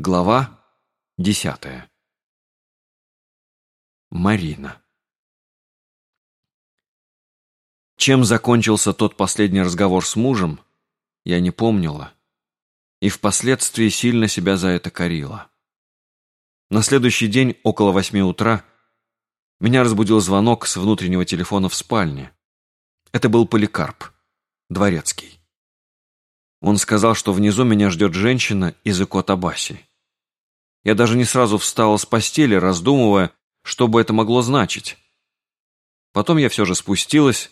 Глава десятая. Марина. Чем закончился тот последний разговор с мужем, я не помнила и впоследствии сильно себя за это корила. На следующий день около восьми утра меня разбудил звонок с внутреннего телефона в спальне. Это был Поликарп, дворецкий. Он сказал, что внизу меня ждет женщина из Икотабаси. Я даже не сразу встала с постели, раздумывая, что бы это могло значить. Потом я все же спустилась,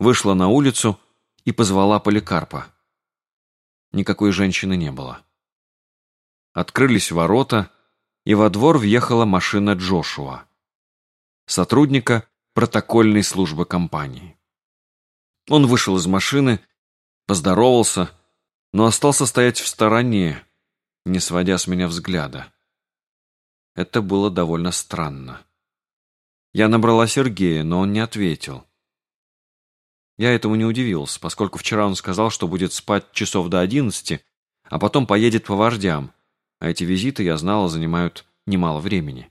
вышла на улицу и позвала Поликарпа. Никакой женщины не было. Открылись ворота, и во двор въехала машина Джошуа, сотрудника протокольной службы компании. Он вышел из машины, поздоровался, но остался стоять в стороне, не сводя с меня взгляда. Это было довольно странно. Я набрала Сергея, но он не ответил. Я этому не удивился, поскольку вчера он сказал, что будет спать часов до одиннадцати, а потом поедет по вождям, а эти визиты, я знала, занимают немало времени.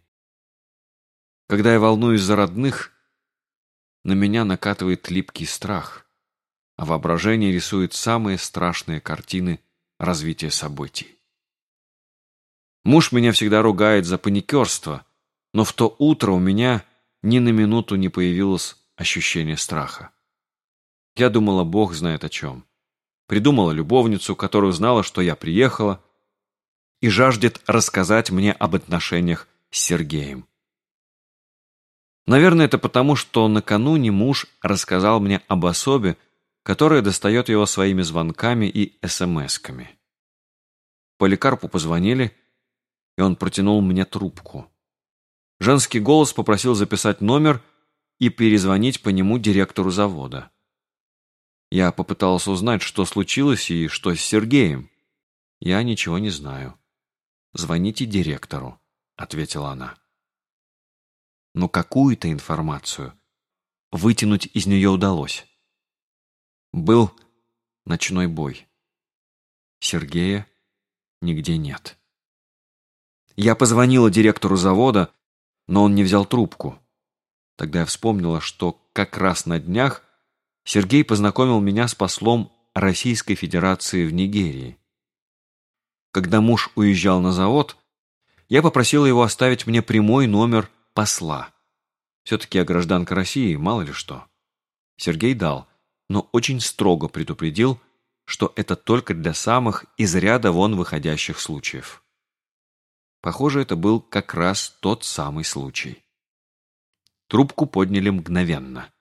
Когда я волнуюсь за родных, на меня накатывает липкий страх, а воображение рисует самые страшные картины развития событий. Муж меня всегда ругает за паникерство, но в то утро у меня ни на минуту не появилось ощущение страха. Я думала, Бог знает о чем. Придумала любовницу, которую знала, что я приехала, и жаждет рассказать мне об отношениях с Сергеем. Наверное, это потому, что накануне муж рассказал мне об особе, которая достает его своими звонками и смс-ками. Поликарпу позвонили, и он протянул мне трубку. Женский голос попросил записать номер и перезвонить по нему директору завода. Я попытался узнать, что случилось и что с Сергеем. Я ничего не знаю. Звоните директору, ответила она. Но какую-то информацию вытянуть из нее удалось. Был ночной бой. Сергея нигде нет. Я позвонила директору завода, но он не взял трубку. Тогда я вспомнила, что как раз на днях Сергей познакомил меня с послом Российской Федерации в Нигерии. Когда муж уезжал на завод, я попросила его оставить мне прямой номер посла. Все-таки я гражданка России, мало ли что. Сергей дал, но очень строго предупредил, что это только для самых из ряда вон выходящих случаев. Похоже, это был как раз тот самый случай. Трубку подняли мгновенно.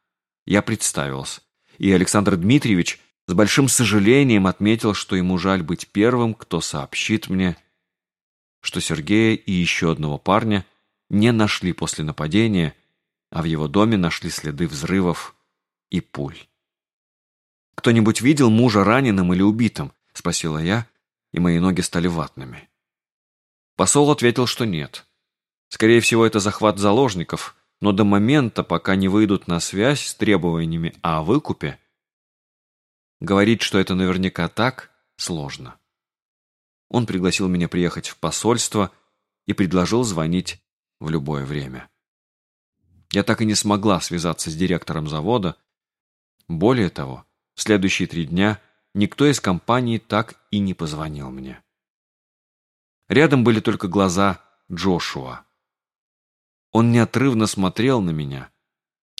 Я представился, и Александр Дмитриевич с большим сожалением отметил, что ему жаль быть первым, кто сообщит мне, что Сергея и еще одного парня не нашли после нападения, а в его доме нашли следы взрывов и пуль. «Кто-нибудь видел мужа раненым или убитым?» – спросила я, и мои ноги стали ватными. Посол ответил, что нет. Скорее всего, это захват заложников, но до момента, пока не выйдут на связь с требованиями о выкупе, говорить, что это наверняка так, сложно. Он пригласил меня приехать в посольство и предложил звонить в любое время. Я так и не смогла связаться с директором завода. Более того, в следующие три дня никто из компании так и не позвонил мне. Рядом были только глаза Джошуа. Он неотрывно смотрел на меня,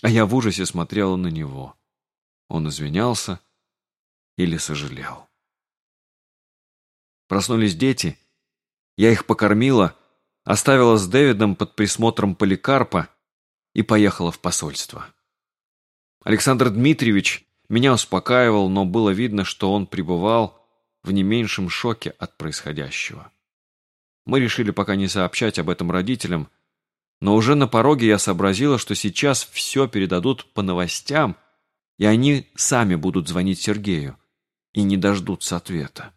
а я в ужасе смотрела на него. Он извинялся или сожалел. Проснулись дети. Я их покормила, оставила с Дэвидом под присмотром Поликарпа и поехала в посольство. Александр Дмитриевич меня успокаивал, но было видно, что он пребывал в не меньшем шоке от происходящего. Мы решили пока не сообщать об этом родителям, но уже на пороге я сообразила, что сейчас все передадут по новостям, и они сами будут звонить Сергею и не дождутся ответа.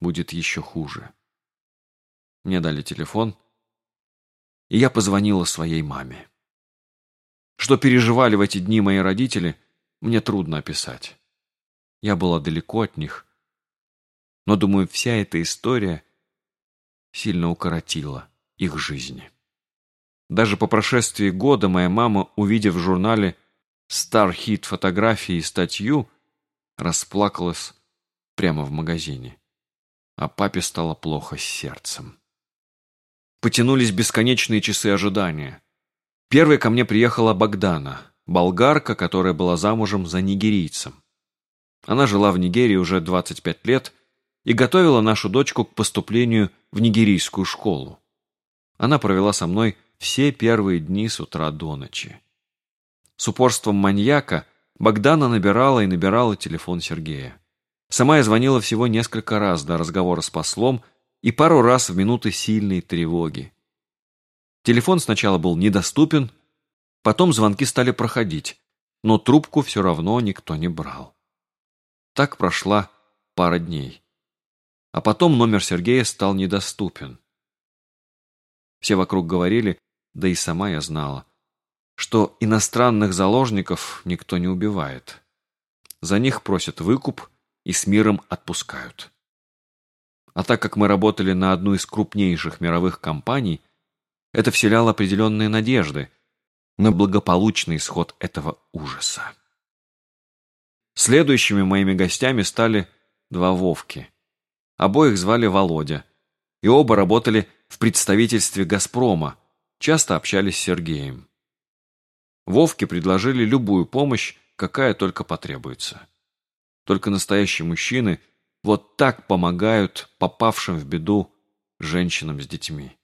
Будет еще хуже. Мне дали телефон, и я позвонила своей маме. Что переживали в эти дни мои родители, мне трудно описать. Я была далеко от них, но, думаю, вся эта история сильно укоротила их жизни. Даже по прошествии года моя мама, увидев в журнале Star Hit фотографии и статью, расплакалась прямо в магазине. А папе стало плохо с сердцем. Потянулись бесконечные часы ожидания. Первой ко мне приехала Богдана, болгарка, которая была замужем за нигерийцем. Она жила в Нигерии уже 25 лет и готовила нашу дочку к поступлению в нигерийскую школу. Она провела со мной все первые дни с утра до ночи. С упорством маньяка Богдана набирала и набирала телефон Сергея. Сама я звонила всего несколько раз до разговора с послом и пару раз в минуты сильной тревоги. Телефон сначала был недоступен, потом звонки стали проходить, но трубку все равно никто не брал. Так прошла пара дней. А потом номер Сергея стал недоступен. Все вокруг говорили, да и сама я знала, что иностранных заложников никто не убивает. За них просят выкуп и с миром отпускают. А так как мы работали на одну из крупнейших мировых компаний, это вселяло определенные надежды на благополучный исход этого ужаса. Следующими моими гостями стали два Вовки. Обоих звали Володя, и оба работали в представительстве «Газпрома», часто общались с Сергеем. Вовке предложили любую помощь, какая только потребуется. Только настоящие мужчины вот так помогают попавшим в беду женщинам с детьми.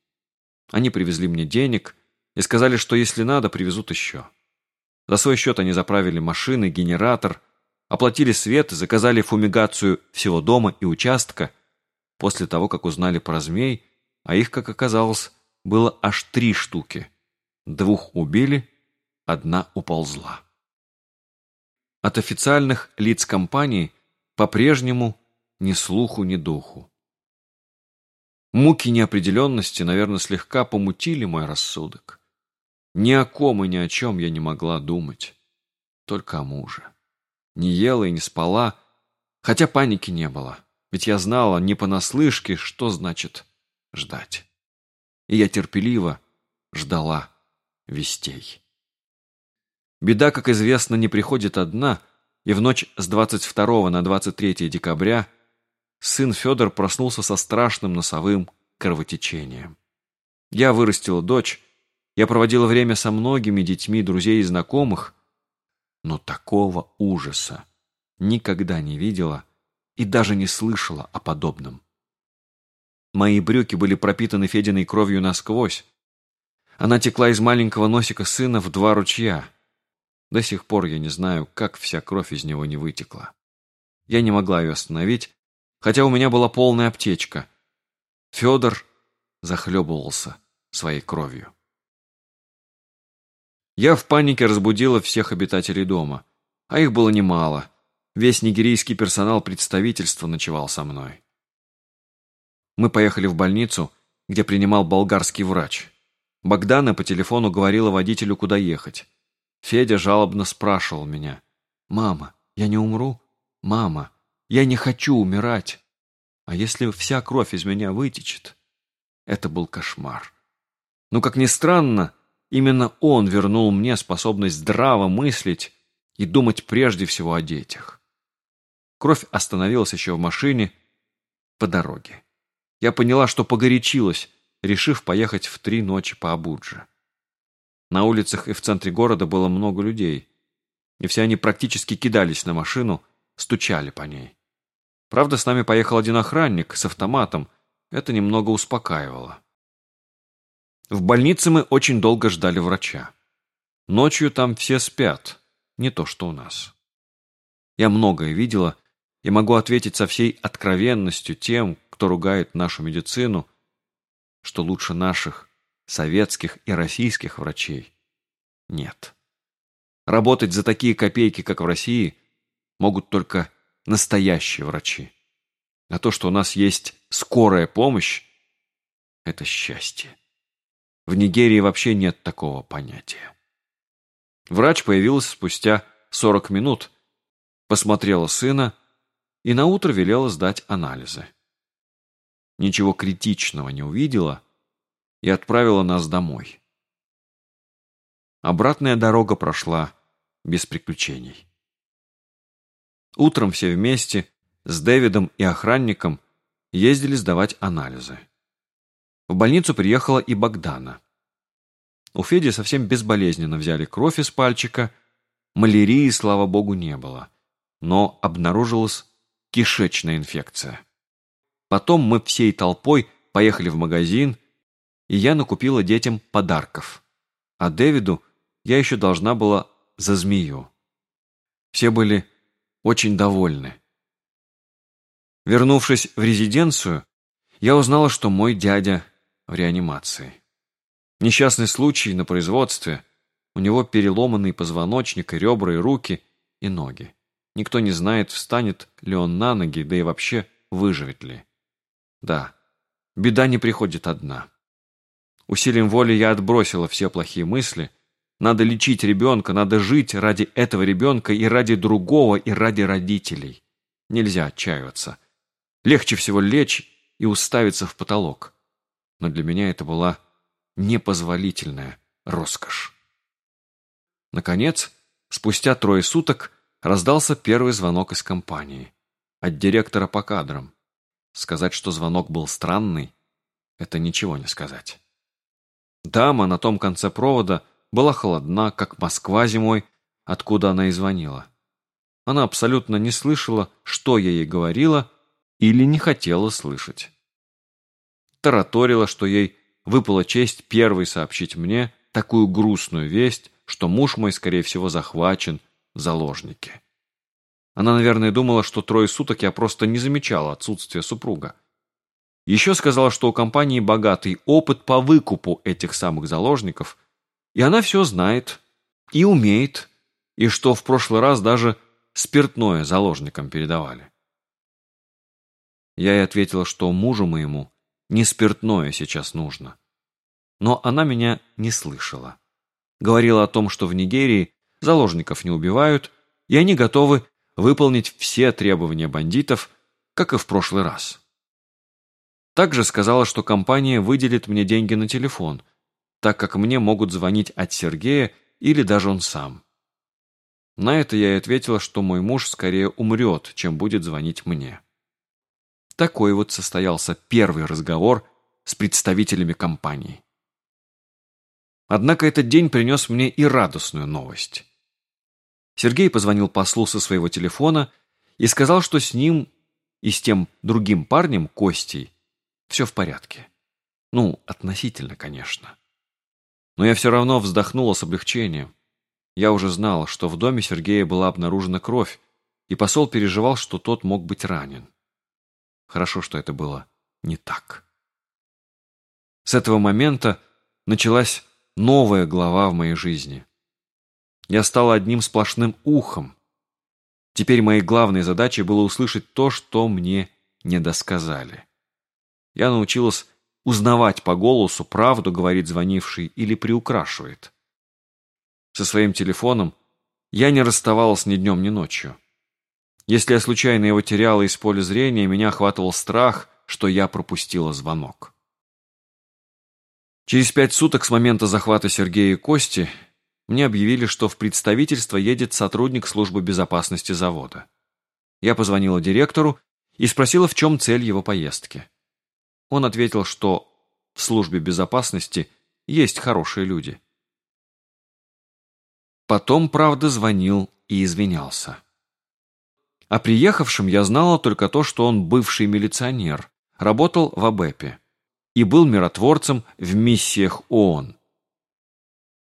Они привезли мне денег и сказали, что если надо, привезут еще. За свой счет они заправили машины, генератор, оплатили свет и заказали фумигацию всего дома и участка. После того, как узнали про змей, а их, как оказалось, было аж три штуки. Двух убили, одна уползла. От официальных лиц компании по-прежнему ни слуху, ни духу. Муки неопределенности, наверное, слегка помутили мой рассудок. Ни о ком и ни о чем я не могла думать. Только о муже. Не ела и не спала, хотя паники не было. Ведь я знала не понаслышке, что значит ждать. И я терпеливо ждала вестей. Беда, как известно, не приходит одна, и в ночь с 22 на 23 декабря сын Федор проснулся со страшным носовым кровотечением. Я вырастила дочь, я проводила время со многими детьми, друзей и знакомых, но такого ужаса никогда не видела и даже не слышала о подобном. Мои брюки были пропитаны Фединой кровью насквозь. Она текла из маленького носика сына в два ручья. До сих пор я не знаю, как вся кровь из него не вытекла. Я не могла ее остановить, хотя у меня была полная аптечка. Федор захлебывался своей кровью. Я в панике разбудила всех обитателей дома, а их было немало. Весь нигерийский персонал представительства ночевал со мной. Мы поехали в больницу, где принимал болгарский врач. Богдана по телефону говорила водителю, куда ехать. Федя жалобно спрашивал меня. «Мама, я не умру? Мама, я не хочу умирать. А если вся кровь из меня вытечет?» Это был кошмар. Но, как ни странно, именно он вернул мне способность здраво мыслить и думать прежде всего о детях. Кровь остановилась еще в машине по дороге. Я поняла, что погорячилась, решив поехать в три ночи по Абудже. На улицах и в центре города было много людей, и все они практически кидались на машину, стучали по ней. Правда, с нами поехал один охранник с автоматом, это немного успокаивало. В больнице мы очень долго ждали врача. Ночью там все спят, не то что у нас. Я многое видела и могу ответить со всей откровенностью тем, кто ругает нашу медицину, что лучше наших советских и российских врачей нет. Работать за такие копейки, как в России, могут только настоящие врачи. А то, что у нас есть скорая помощь, это счастье. В Нигерии вообще нет такого понятия. Врач появился спустя 40 минут, посмотрела сына и наутро велела сдать анализы. ничего критичного не увидела и отправила нас домой. Обратная дорога прошла без приключений. Утром все вместе с Дэвидом и охранником ездили сдавать анализы. В больницу приехала и Богдана. У Феди совсем безболезненно взяли кровь из пальчика, малярии, слава богу, не было, но обнаружилась кишечная инфекция. Потом мы всей толпой поехали в магазин, и я накупила детям подарков. А Дэвиду я еще должна была за змею. Все были очень довольны. Вернувшись в резиденцию, я узнала, что мой дядя в реанимации. Несчастный случай на производстве. У него переломанный позвоночник и ребра, и руки, и ноги. Никто не знает, встанет ли он на ноги, да и вообще выживет ли. Да, беда не приходит одна. Усилием воли я отбросила все плохие мысли. Надо лечить ребенка, надо жить ради этого ребенка и ради другого, и ради родителей. Нельзя отчаиваться. Легче всего лечь и уставиться в потолок. Но для меня это была непозволительная роскошь. Наконец, спустя трое суток раздался первый звонок из компании. От директора по кадрам. Сказать, что звонок был странный, это ничего не сказать. Дама на том конце провода была холодна, как Москва зимой, откуда она и звонила. Она абсолютно не слышала, что я ей говорила, или не хотела слышать. Тараторила, что ей выпала честь первой сообщить мне такую грустную весть, что муж мой, скорее всего, захвачен заложники. Она, наверное, думала, что трое суток я просто не замечала отсутствия супруга. Еще сказала, что у компании богатый опыт по выкупу этих самых заложников, и она все знает и умеет, и что в прошлый раз даже спиртное заложникам передавали. Я ей ответила, что мужу моему не спиртное сейчас нужно. Но она меня не слышала. Говорила о том, что в Нигерии заложников не убивают, и они готовы выполнить все требования бандитов, как и в прошлый раз. Также сказала, что компания выделит мне деньги на телефон, так как мне могут звонить от Сергея или даже он сам. На это я и ответила, что мой муж скорее умрет, чем будет звонить мне. Такой вот состоялся первый разговор с представителями компании. Однако этот день принес мне и радостную новость. Сергей позвонил послу со своего телефона и сказал, что с ним и с тем другим парнем, Костей, все в порядке. Ну, относительно, конечно. Но я все равно вздохнула с облегчением. Я уже знал, что в доме Сергея была обнаружена кровь, и посол переживал, что тот мог быть ранен. Хорошо, что это было не так. С этого момента началась новая глава в моей жизни. Я стал одним сплошным ухом. Теперь моей главной задачей было услышать то, что мне не досказали. Я научилась узнавать по голосу, правду говорит звонивший или приукрашивает. Со своим телефоном я не расставалась ни днем, ни ночью. Если я случайно его теряла из поля зрения, меня охватывал страх, что я пропустила звонок. Через пять суток с момента захвата Сергея и Кости мне объявили, что в представительство едет сотрудник службы безопасности завода. Я позвонила директору и спросила, в чем цель его поездки. Он ответил, что в службе безопасности есть хорошие люди. Потом, правда, звонил и извинялся. О приехавшем я знала только то, что он бывший милиционер, работал в АБЭПе и был миротворцем в миссиях ООН.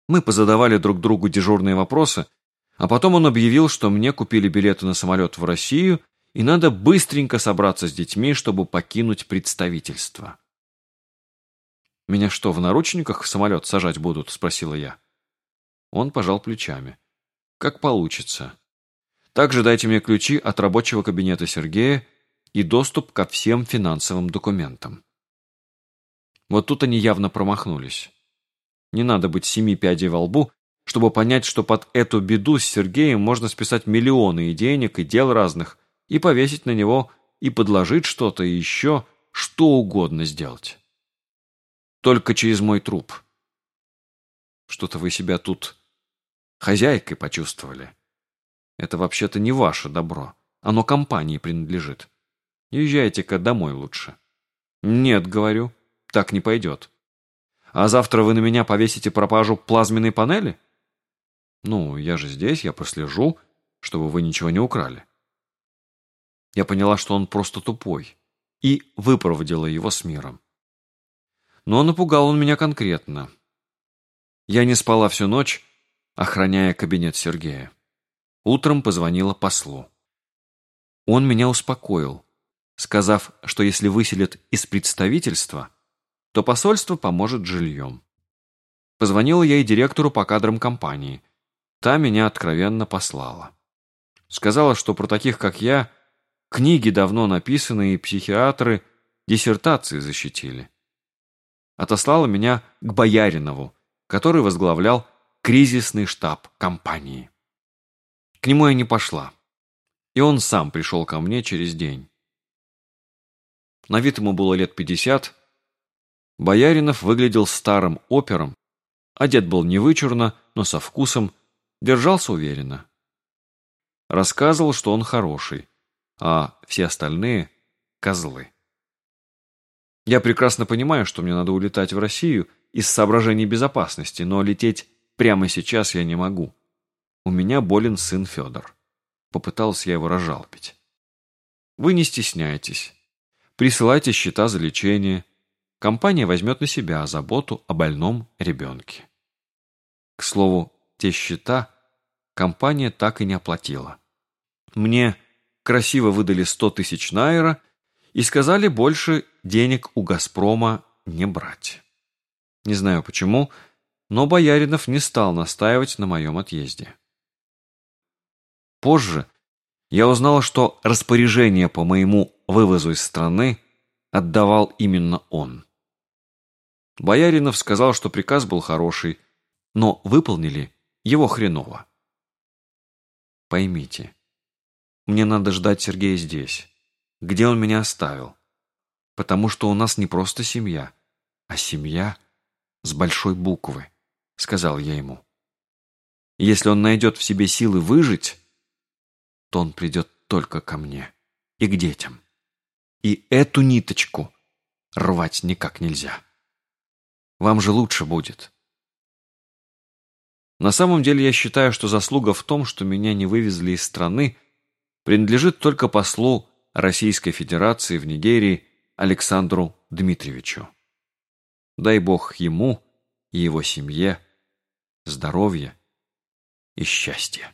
Мы позадавали друг другу дежурные вопросы, а потом он объявил, что мне купили билеты на самолет в Россию и надо быстренько собраться с детьми, чтобы покинуть представительство. «Меня что, в наручниках в самолет сажать будут?» – спросила я. Он пожал плечами. «Как получится. Также дайте мне ключи от рабочего кабинета Сергея и доступ ко всем финансовым документам. Вот тут они явно промахнулись. Не надо быть семи пядей во лбу, чтобы понять, что под эту беду с Сергеем можно списать миллионы и денег, и дел разных, и повесить на него, и подложить что-то еще, что угодно сделать. Только через мой труп. Что-то вы себя тут хозяйкой почувствовали. Это вообще-то не ваше добро. Оно компании принадлежит. Езжайте-ка домой лучше. Нет, говорю, так не пойдет. А завтра вы на меня повесите пропажу плазменной панели? Ну, я же здесь, я прослежу, чтобы вы ничего не украли. Я поняла, что он просто тупой, и выпроводила его с миром. Но напугал он меня конкретно. Я не спала всю ночь, охраняя кабинет Сергея. Утром позвонила послу. Он меня успокоил, сказав, что если выселят из представительства, то посольство поможет жильем. Позвонила я и директору по кадрам компании. Та меня откровенно послала. Сказала, что про таких, как я, книги давно написаны, и психиатры диссертации защитили. Отослала меня к Бояринову, который возглавлял кризисный штаб компании. К нему я не пошла, и он сам пришел ко мне через день. На вид ему было лет пятьдесят. Бояринов выглядел старым опером, одет был не вычурно, но со вкусом, держался уверенно. Рассказывал, что он хороший, а все остальные – козлы. Я прекрасно понимаю, что мне надо улетать в Россию из соображений безопасности, но лететь прямо сейчас я не могу. У меня болен сын Федор. Попытался я его разжалобить. Вы не стесняйтесь. Присылайте счета за лечение. Компания возьмет на себя заботу о больном ребенке. К слову, те счета компания так и не оплатила. Мне красиво выдали 100 тысяч найра и сказали больше денег у «Газпрома» не брать. Не знаю почему, но Бояринов не стал настаивать на моем отъезде. Позже я узнал, что распоряжение по моему вывозу из страны отдавал именно он. Бояринов сказал, что приказ был хороший, но выполнили его хреново. Поймите, мне надо ждать Сергея здесь, где он меня оставил, потому что у нас не просто семья, а семья с большой буквы, сказал я ему. Если он найдет в себе силы выжить, то он придет только ко мне и к детям. И эту ниточку рвать никак нельзя. Вам же лучше будет. На самом деле я считаю, что заслуга в том, что меня не вывезли из страны, принадлежит только послу Российской Федерации в Нигерии Александру Дмитриевичу. Дай Бог ему и его семье здоровья и счастья.